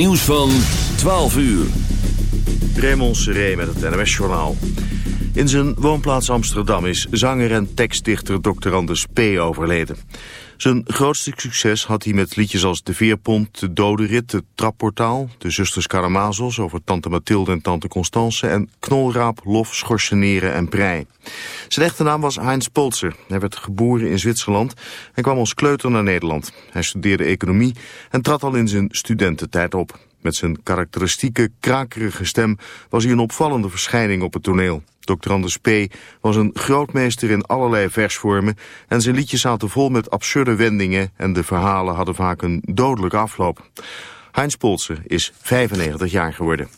Nieuws van 12 uur. Raymond Seré met het NOS-journaal. In zijn woonplaats Amsterdam is zanger en tekstdichter Dr. Anders P. overleden. Zijn grootste succes had hij met liedjes als De Veerpont, De Dodenrit, De Trapportaal... De Zusters Karamazels over Tante Mathilde en Tante Constance... en Knolraap, Lof, Schorseneren en Prei. Zijn echte naam was Heinz Polzer. Hij werd geboren in Zwitserland en kwam als kleuter naar Nederland. Hij studeerde economie en trad al in zijn studententijd op. Met zijn karakteristieke, krakerige stem was hij een opvallende verschijning op het toneel. Dr. Anders P. was een grootmeester in allerlei versvormen en zijn liedjes zaten vol met absurde wendingen en de verhalen hadden vaak een dodelijke afloop. Heinz Polzer is 95 jaar geworden.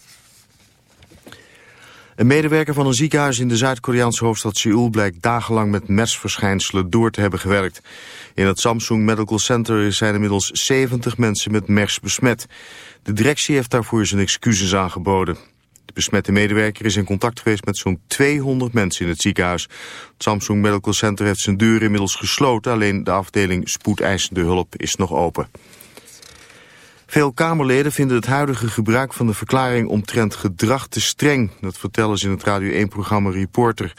Een medewerker van een ziekenhuis in de Zuid-Koreaanse hoofdstad Seoul blijkt dagenlang met MERS-verschijnselen door te hebben gewerkt. In het Samsung Medical Center zijn inmiddels 70 mensen met MERS besmet. De directie heeft daarvoor zijn excuses aangeboden. De besmette medewerker is in contact geweest met zo'n 200 mensen in het ziekenhuis. Het Samsung Medical Center heeft zijn deuren inmiddels gesloten, alleen de afdeling spoedeisende hulp is nog open. Veel Kamerleden vinden het huidige gebruik van de verklaring omtrent gedrag te streng. Dat vertellen ze in het Radio 1-programma Reporter.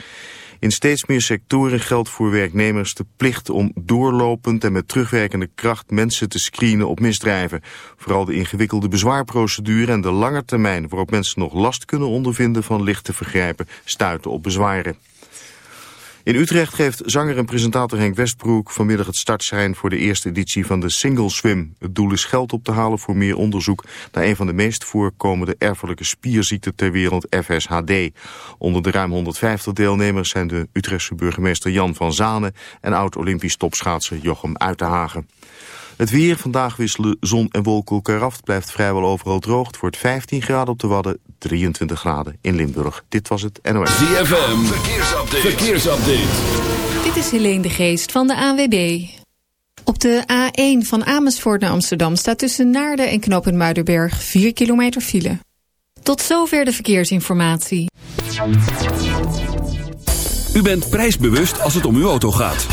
In steeds meer sectoren geldt voor werknemers de plicht om doorlopend en met terugwerkende kracht mensen te screenen op misdrijven. Vooral de ingewikkelde bezwaarprocedure en de lange termijn waarop mensen nog last kunnen ondervinden van lichte vergrijpen stuiten op bezwaren. In Utrecht geeft zanger en presentator Henk Westbroek vanmiddag het startschijn voor de eerste editie van de Single Swim. Het doel is geld op te halen voor meer onderzoek naar een van de meest voorkomende erfelijke spierziekten ter wereld, FSHD. Onder de ruim 150 deelnemers zijn de Utrechtse burgemeester Jan van Zanen en oud-Olympisch topschaatser Jochem Uitenhagen. Het weer, vandaag wisselen zon en wolken elkaar blijft vrijwel overal droog. Het wordt 15 graden op de Wadden, 23 graden in Limburg. Dit was het NOS. ZFM, verkeersupdate. verkeersupdate. Dit is Helene de Geest van de ANWB. Op de A1 van Amersfoort naar Amsterdam staat tussen Naarden en Knoop Muiderberg 4 kilometer file. Tot zover de verkeersinformatie. U bent prijsbewust als het om uw auto gaat.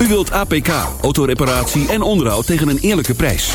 U wilt APK, autoreparatie en onderhoud tegen een eerlijke prijs.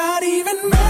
Not even Marilyn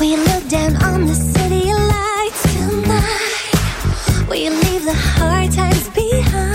We look down on the city lights tonight. We leave the hard times behind.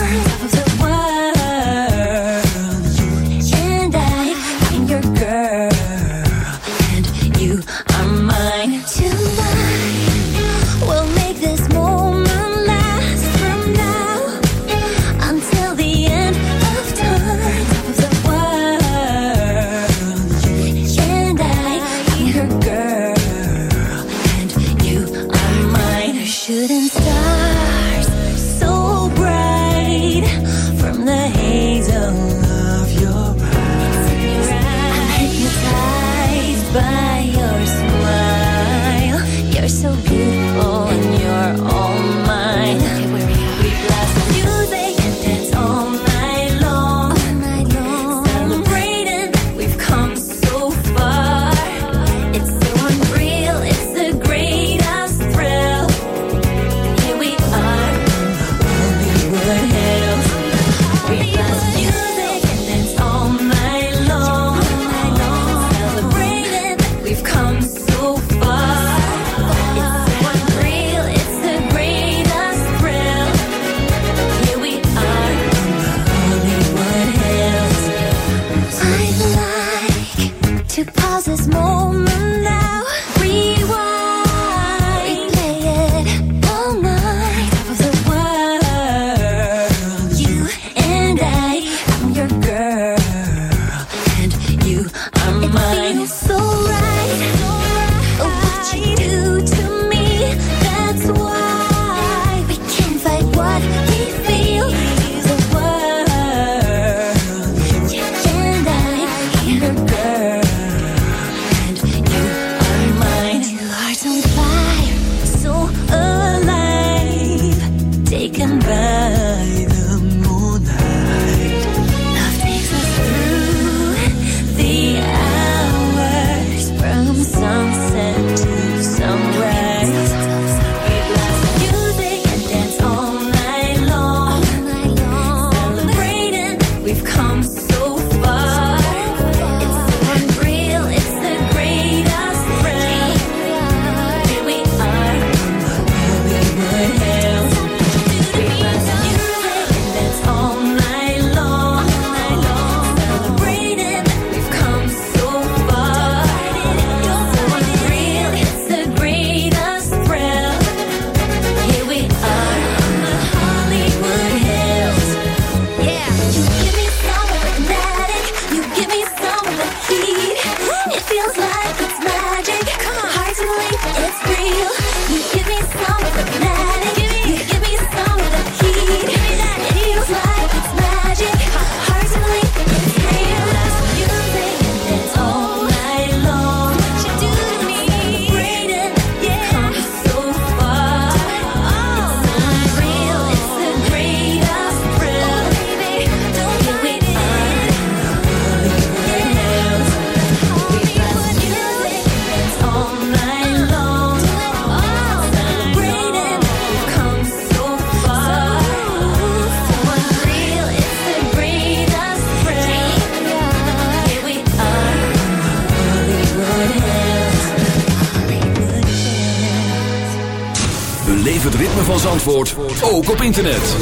ook op internet.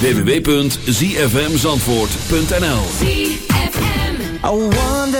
www.zfmzandvoort.nl I wonder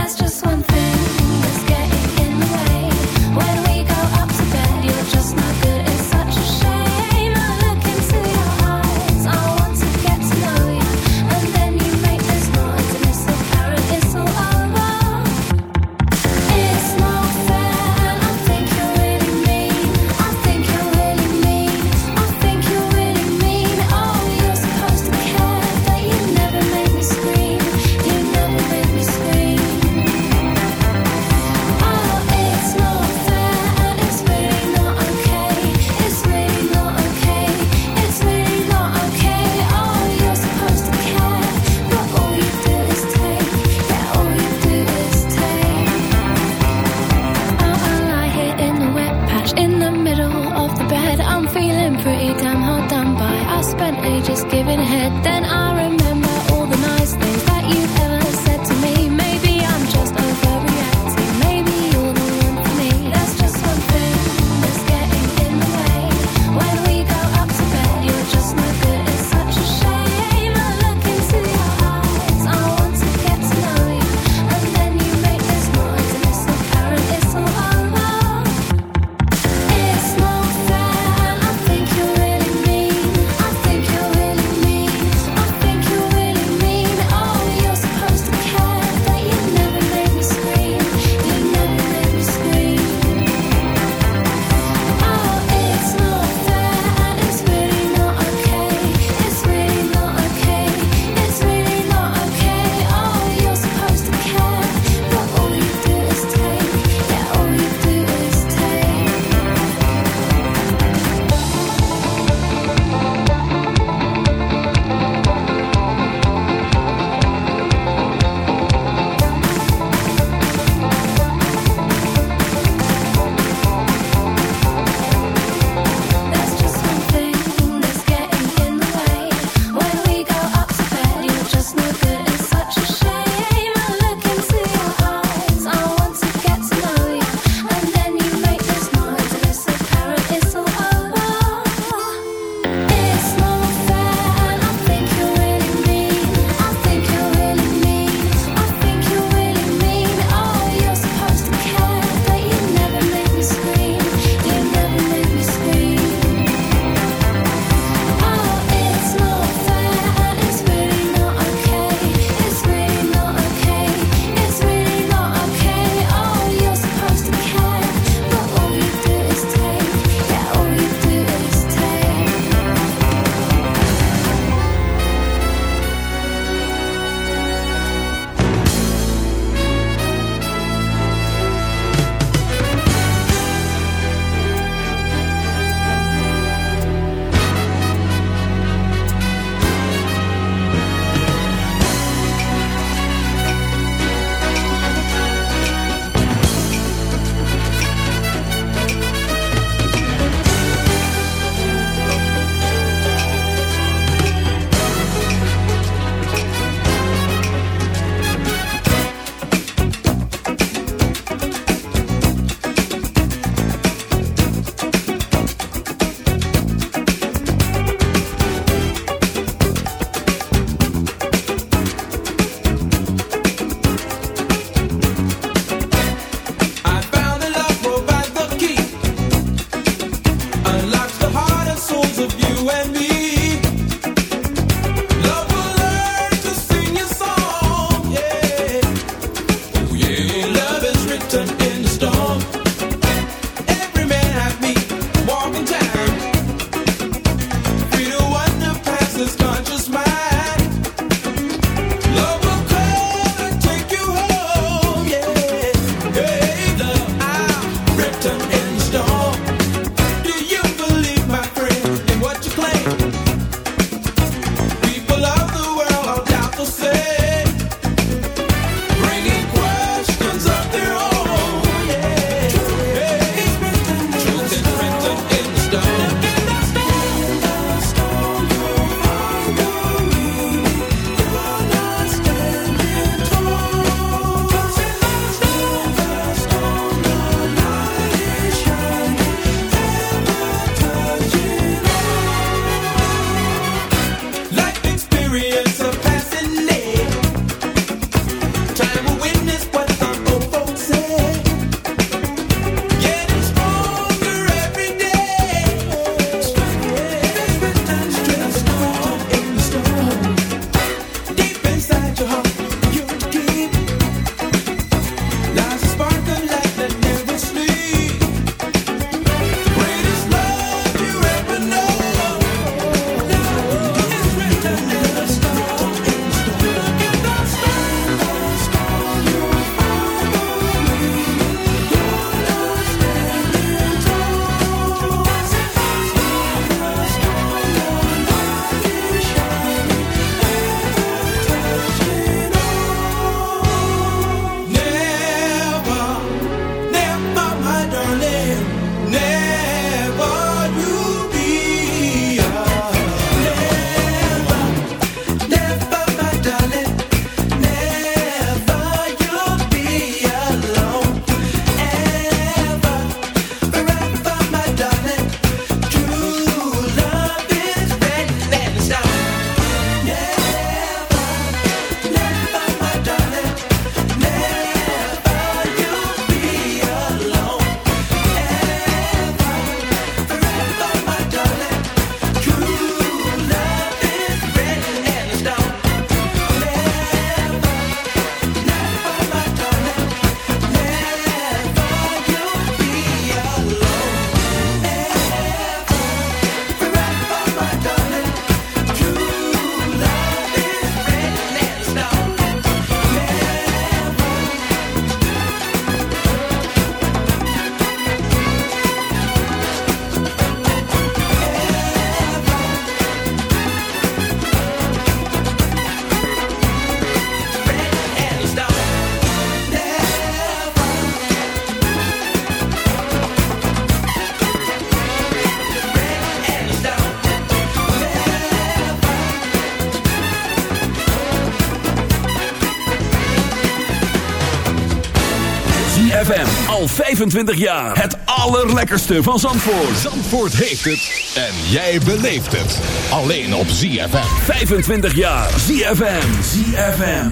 ZFM. Al 25 jaar. Het allerlekkerste van Zandvoort. Zandvoort heeft het. En jij beleeft het. Alleen op ZFM. 25 jaar. ZFM. ZFM.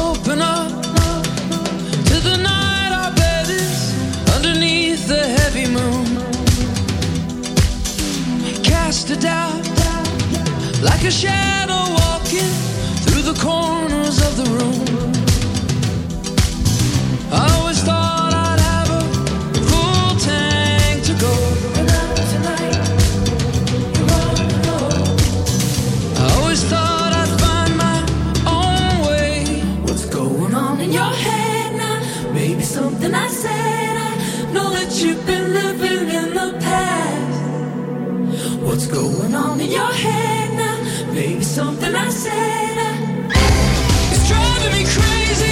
Open up to the night our bed is underneath the heavy moon. Cast a doubt. like a shadow. corners of the room. I always thought I'd have a tank to go. Tonight, you're. I always thought I'd find my own way. What's going on in your head now? Maybe something I said. I know that you've been living in the past. What's going on in your head now? Maybe something I said. I me crazy.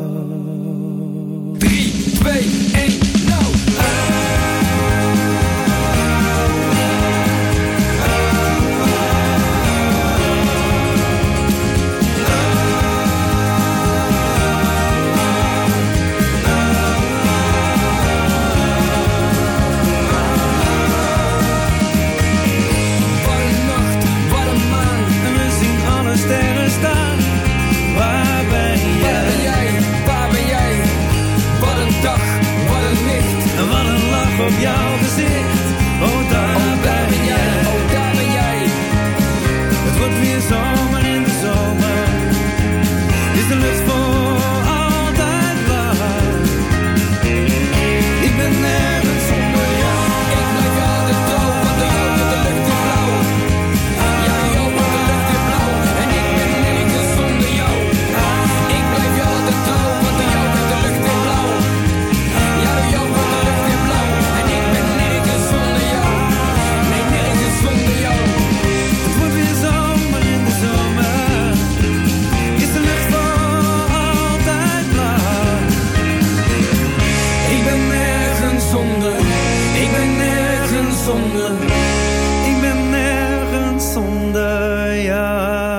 Zonder jou.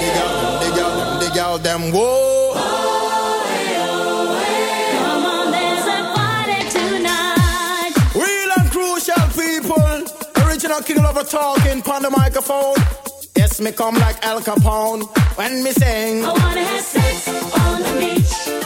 Dig out them, dig out them, dig out them, whoa. Come on, there's a party tonight. Real and crucial people. Original king lover talking on the microphone. Yes, me come like Al Capone when me sing. I wanna have sex on the beach.